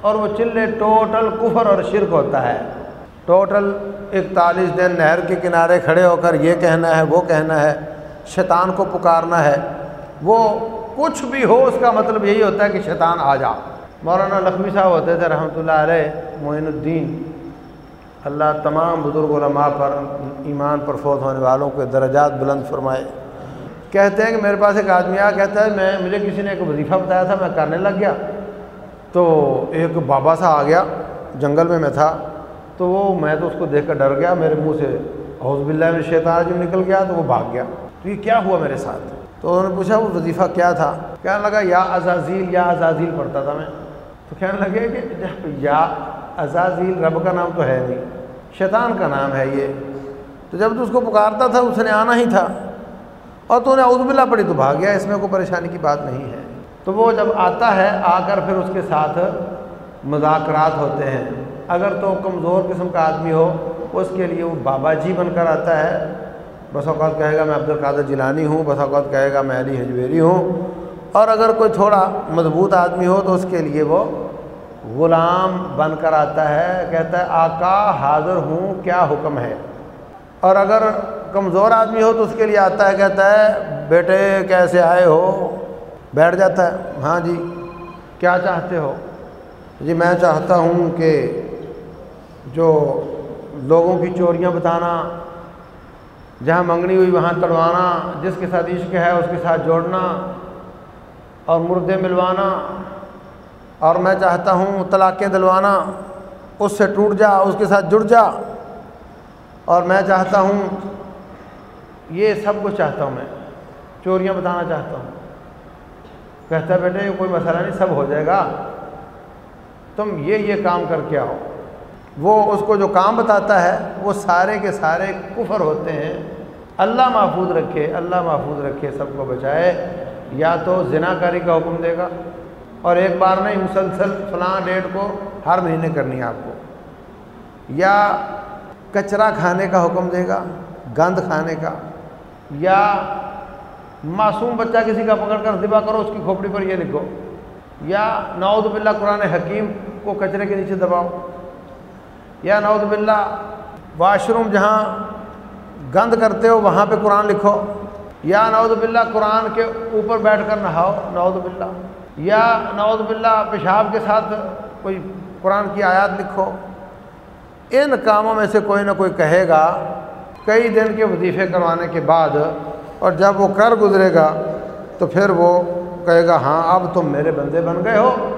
[SPEAKER 1] اور وہ چلے ٹوٹل کفر اور شرک ہوتا ہے۔ ٹوٹل اکتالیس دن نہر کے کنارے کھڑے ہو کر یہ کہنا ہے، وہ کہنا ہے، شیطان کو پکارنا ہے۔ وہ کچھ بھی ہو، اس کا مطلب یہی ہوتا ہے کہ شیطان آ جا۔ مولانا لکھمی صاحب ہوتے تھے رحمۃ اللہ علیہ، معین الدین۔ اللہ تمام بزرگ علماء پر، ایمان پر فوت ہونے والوں کے درجات بلند فرمائے۔ کہتے ہیں کہ میرے پاس ایک آدمی آ کہتا ہے، میں، مجھے کسی نے ایک وظیفہ بتایا تھا، میں کرنے لگ گیا۔ تو ایک بابا سا آ گیا، جنگل میں میں تھا۔ تو وہ میں تو اس کو دیکھ کر ڈر گیا، میرے منہ سے حوض باللہ میں شیطان جب نکل گیا تو وہ بھاگ گیا۔ تو یہ کیا ہوا میرے ساتھ؟ تو انہوں نے پوچھا وہ وظیفہ کیا تھا؟ کہنے لگا، یا عزازیل یا عزازیل پڑھتا تھا میں۔ تو کہنے لگے کہ یا عزازیل رب کا نام تو ہے نہیں، شیطان کا نام ہے یہ۔ تو جب تو اس کو پکارتا تھا، اس نے آنا ہی تھا۔ اور تو انہیں عزب باللہ پڑھی تو بھاگ گیا، اس میں کوئی پریشانی کی بات نہیں ہے۔ تو وہ جب آتا ہے، آ کر پھر اس کے ساتھ مذاکرات ہوتے ہیں۔ اگر تو کمزور قسم کا آدمی ہو، اس کے لیے وہ بابا جی بن کر آتا ہے۔ بس اوقات کہے گا، میں عبد القادر جیلانی ہوں بس اوقات کہے گا، میں علی حجویری ہوں اور اگر کوئی تھوڑا مضبوط آدمی ہو، تو اس کے لیے وہ غلام بن کر آتا ہے۔ کہتا ہے، آقا حاضر ہوں، کیا حکم ہے؟ اور اگر کمزور آدمی ہو، تو اس کے لیے آتا ہے، کہتا ہے، بیٹے، کیسے آئے ہو؟ بیٹھ جاتا ہے ہاں جی کیا چاہتے ہو؟ جی میں چاہتا ہوں کہ جو لوگوں کی چوریاں بتانا، جہاں منگنی ہوئی وہاں تڑوانا، جس کے ساتھ عشق ہے اس کے ساتھ جوڑنا اور مردے ملوانا۔ اور میں چاہتا ہوں طلاقیں دلوانا، اس سے ٹوٹ جا، اس کے ساتھ جڑ جا۔ اور میں چاہتا ہوں، یہ سب کچھ چاہتا ہوں میں، چوریاں بتانا چاہتا ہوں۔ کہتا ہے بیٹے، یہ کوئی مسئلہ نہیں، سب ہو جائے گا۔ تم یہ یہ کام کر کے آؤ۔ وہ اس کو جو کام بتاتا ہے، وہ سارے کے سارے کفر ہوتے ہیں۔ اللہ محفوظ رکھے، اللہ محفوظ رکھے سب کو بچائے۔ یا تو زنا کاری کا حکم دے گا۔ اور ایک بار نہیں، مسلسل فلاں ڈیٹ کو ہر مہینے کرنی ہے آپ کو۔ یا کچرا کھانے کا حکم دے گا، گند کھانے کا۔ یا معصوم بچہ کسی کا پکڑ کر ذبح کرو، اس کی کھوپڑی پر یہ لکھو۔ یا نعوذ باللہ قرآن حکیم کو کچرے کے نیچے دباؤ۔ یا نعوذ باللہ، واش روم جہاں گند کرتے ہو، وہاں پہ قرآن لکھو۔ یا نعوذ باللہ، قرآن کے اوپر بیٹھ کر نہاؤ۔ نعوذ باللہ۔ یا نعوذ باللہ، پیشاب کے ساتھ کوئی قرآن کی آیات لکھو۔ ان کاموں میں سے کوئی نہ کوئی کہے گا، کئی دن کے وظیفے کروانے کے بعد، اور جب وہ کر گزرے گا، تو پھر وہ کہے گا ہاں اب تم میرے بندے بن گئے ہو۔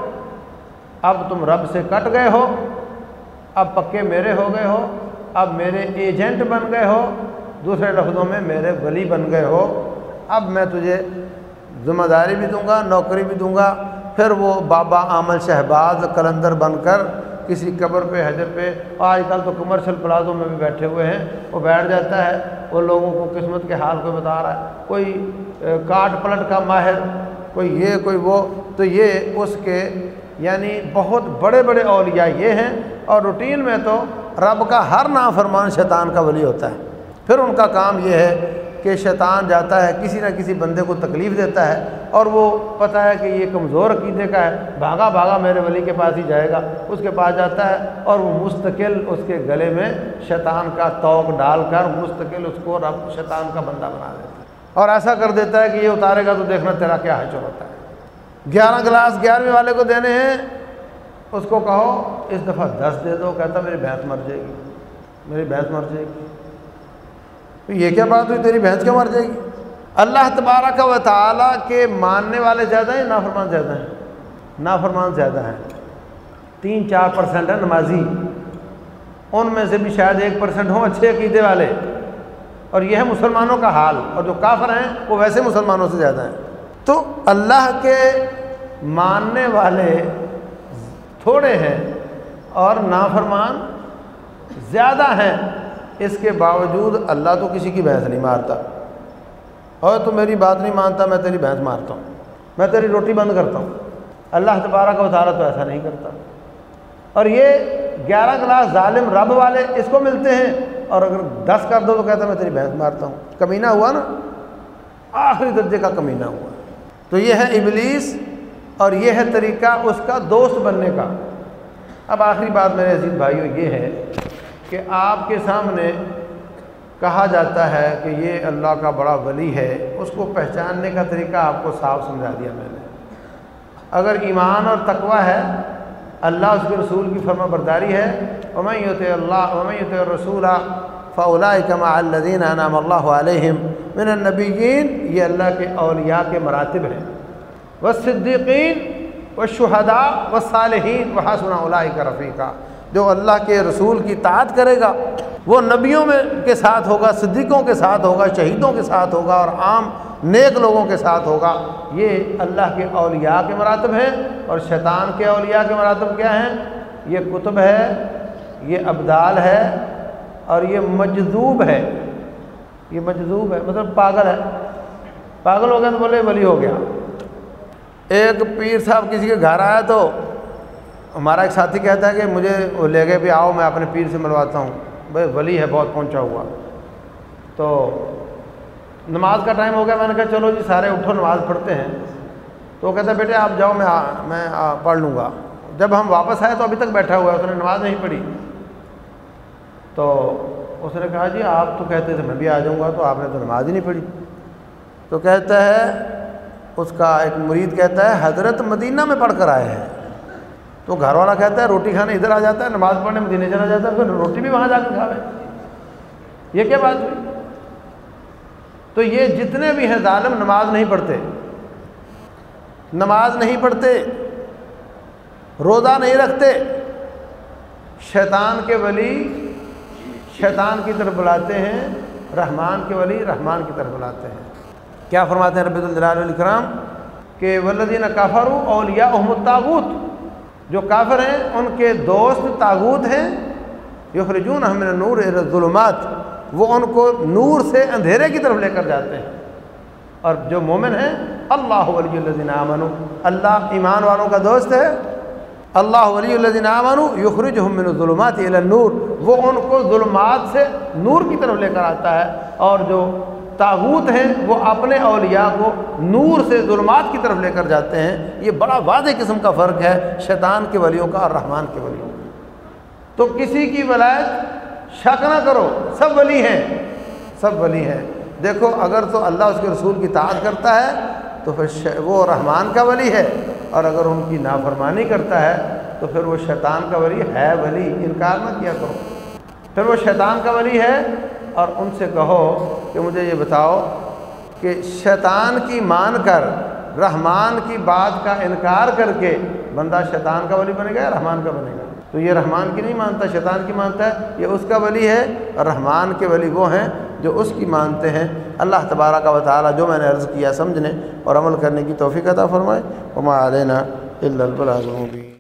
[SPEAKER 1] اب تم رب سے کٹ گئے ہو۔ اب پکے میرے ہو گئے ہو، اب میرے ایجنٹ بن گئے ہو، دوسرے لفظوں میں میرے ولی بن گئے ہو۔ اب میں تجھے ذمہ داری بھی دوں گا، نوکری بھی دوں گا، پھر وہ بابا عامل شہباز کلندر بن کر کسی قبر پہ، حجر پہ، آج کل تو کمرشل پلازوں میں بھی بیٹھے ہوئے ہیں، وہ بیٹھ جاتا ہے، وہ لوگوں کو قسمت کے حال کوئی بتا رہا ہے۔ کوئی کاٹ پلٹ کا ماہر، کوئی یہ، کوئی وہ، تو یہ اس کے یعنی بہت بڑے بڑے اولیاء یہ ہیں اور روٹین میں تو رب کا ہر نافرمان شیطان کا ولی ہوتا ہے۔ پھر ان کا کام یہ ہے کہ شیطان جاتا ہے، کسی نہ کسی بندے کو تکلیف دیتا ہے اور وہ پتہ ہے کہ یہ کمزور عقیدے کا ہے، بھاگا بھاگا میرے ولی کے پاس ہی جائے گا۔ اس کے پاس جاتا ہے اور وہ مستقل اس کے گلے میں شیطان کا توق ڈال کر مستقل اس کو رب شیطان کا بندہ بنا دیتا ہے۔ اور ایسا کر دیتا ہے کہ یہ اتارے گا تو دیکھنا تیرا کیا حشر ہوتا ہے۔ گیارہ گلاس گیارہویں والے کو دینے ہیں، اس کو کہو، اس دفعہ دس دے دو، کہتا میری بھینس مر جائے گی، میری بھینس مر جائے گی۔ یہ کیا بات ہوئی؟ تیری بھینس کیوں مر جائے گی؟ اللہ تبارہ کا و تعالیٰ کے ماننے والے زیادہ ہیں نافرمان زیادہ ہیں؟ نافرمان زیادہ ہیں۔ تین چار پرسنٹ ہیں نمازی۔ ان میں سے بھی شاید ایک پرسنٹ ہوں اچھے عقیدے والے۔ اور یہ ہے مسلمانوں کا حال۔ اور جو کافر ہیں، وہ ویسے مسلمانوں سے زیادہ ہیں۔ تو اللہ کے ماننے والے تھوڑے ہیں اور نافرمان زیادہ ہیں، اس کے باوجود اللہ تو کسی کی بھینس نہیں مارتا۔ اور تو میری بات نہیں مانتا، میں تیری بھینس مارتا ہوں۔ میں تیری روٹی بند کرتا ہوں۔ اللہ تبارہ کا وطارہ تو ایسا نہیں کرتا۔ اور یہ گیارہ کلاس ظالم رب والے اس کو ملتے ہیں۔ اور اگر دس کر دو تو کہتا میں تیری بھینس مارتا ہوں۔ کمینہ ہوا نا؟ آخری درجے کا کمینہ ہوا۔ تو یہ ہے ابلیس اور یہ ہے طریقہ اس کا دوست بننے کا۔ اب آخری بات میرے عزیز بھائیوں یہ ہے کہ آپ کے سامنے کہا جاتا ہے کہ یہ اللہ کا بڑا ولی ہے، اس کو پہچاننے کا طریقہ آپ کو صاف سمجھا دیا میں نے۔ اگر ایمان اور تقوی ہے، اللہ اس کے رسول کی فرما برداری ہے۔ امیت اللہ امیت رسول فلاء کما الدین انعام اللہ علیہم من النبیین، یہ اللہ کے اولیاء کے مراتب ہیں۔ و صدیقین و شہداء و صالحین و حسن کا رفیقہ جو اللہ کے رسول کی طاعت کرے گا، وہ نبیوں میں کے ساتھ ہوگا، صدیقوں کے ساتھ ہوگا، شہیدوں کے ساتھ ہوگا اور عام نیک لوگوں کے ساتھ ہوگا۔ یہ اللہ کے اولیاء کے مراتب ہیں۔ اور شیطان کے اولیاء کے مراتب کیا ہیں؟ یہ کتب ہے، یہ ابدال ہے اور یہ مجذوب ہے، یہ مجذوب ہے مطلب پاگل ہے۔ پاگل ہو گیا تو بولے ولی ہو گیا۔ ایک پیر صاحب کسی کے گھر آیا تو ہمارا ایک ساتھی کہتا ہے کہ مجھے وہ لے گئے، بھی آؤ، میں اپنے پیر سے ملواتا ہوں۔ بھائی ولی ہے، بہت پہنچا ہوا۔ تو نماز کا ٹائم ہو گیا، میں نے کہا چلو جی سارے اٹھو، نماز پڑھتے ہیں۔ تو وہ کہتا ہے، بیٹے آپ جاؤ، میں میں پڑھ لوں گا۔ جب ہم واپس آئے تو ابھی تک بیٹھا ہوا ہے، اس نے نماز نہیں پڑھی۔ تو اس نے کہا جی آپ تو کہتے تھے میں بھی آ جاؤں گا، تو آپ نے تو نماز ہی نہیں پڑھی۔ تو کہتا ہے، اس کا ایک مرید کہتا ہے، حضرت مدینہ میں پڑھ کر آئے ہیں۔ تو گھر والا کہتا ہے، روٹی کھانے ادھر آ جاتا ہے، نماز پڑھنے مدینے چلا جاتا ہے، پھر روٹی بھی وہاں جا کے کھاوے یہ کیا بات ہوئی؟ تو یہ جتنے بھی ہیں ظالم نماز نہیں پڑھتے۔ نماز نہیں پڑھتے، روزہ نہیں رکھتے۔ شیطان کے ولی شیطان کی طرف بلاتے ہیں، رحمان کے ولی رحمان کی طرف بلاتے ہیں۔ کیا فرماتے ہیں ربیع الجلال الکرام کہ ولدین کافر اولیا احمد تاغوت جو کافر ہیں، ان کے دوست تاغوت ہیں۔ یخرجون ہم نور ظلمات وہ ان کو نور سے اندھیرے کی طرف لے کر جاتے ہیں۔ اور جو مومن ہیں، اللہ ولی الدین امن اللہ ایمان والوں کا دوست ہے۔ اللہ ولی الدین امن یخرج من ظلمات نور وہ ان کو ظلمات سے نور کی طرف لے کر آتا ہے اور جو تاغوت ہیں، وہ اپنے اولیاء کو نور سے ظلمات کی طرف لے کر جاتے ہیں۔ یہ بڑا واضح قسم کا فرق ہے، شیطان کے ولیوں کا اور رحمان کے ولیوں کا۔ تو کسی کی ولایت شک نہ کرو، سب ولی ہیں۔ سب ولی ہیں۔ دیکھو، اگر تو اللہ اس کے رسول کی طاعت کرتا ہے تو پھر وہ رحمان کا ولی ہے۔ اور اگر ان کی نافرمانی کرتا ہے، تو پھر وہ شیطان کا ولی ہے ولی۔ انکار نہ کیا کرو۔ پھر وہ شیطان کا ولی ہے۔ اور ان سے کہو کہ مجھے یہ بتاؤ کہ شیطان کی مان کر، رحمان کی بات کا انکار کر کے بندہ شیطان کا ولی بنے گا یا رحمان کا بنے گا؟ تو یہ رحمان کی نہیں مانتا، شیطان کی مانتا ہے، یہ اس کا ولی ہے اور رحمان کے ولی وہ ہیں۔ جو اس کی مانتے ہیں، اللہ تبارہ کا وطالعہ جو میں نے عرض کیا، سمجھنے اور عمل کرنے کی توفیق عطا فرمائے۔ عما علینا البلاغ المبین۔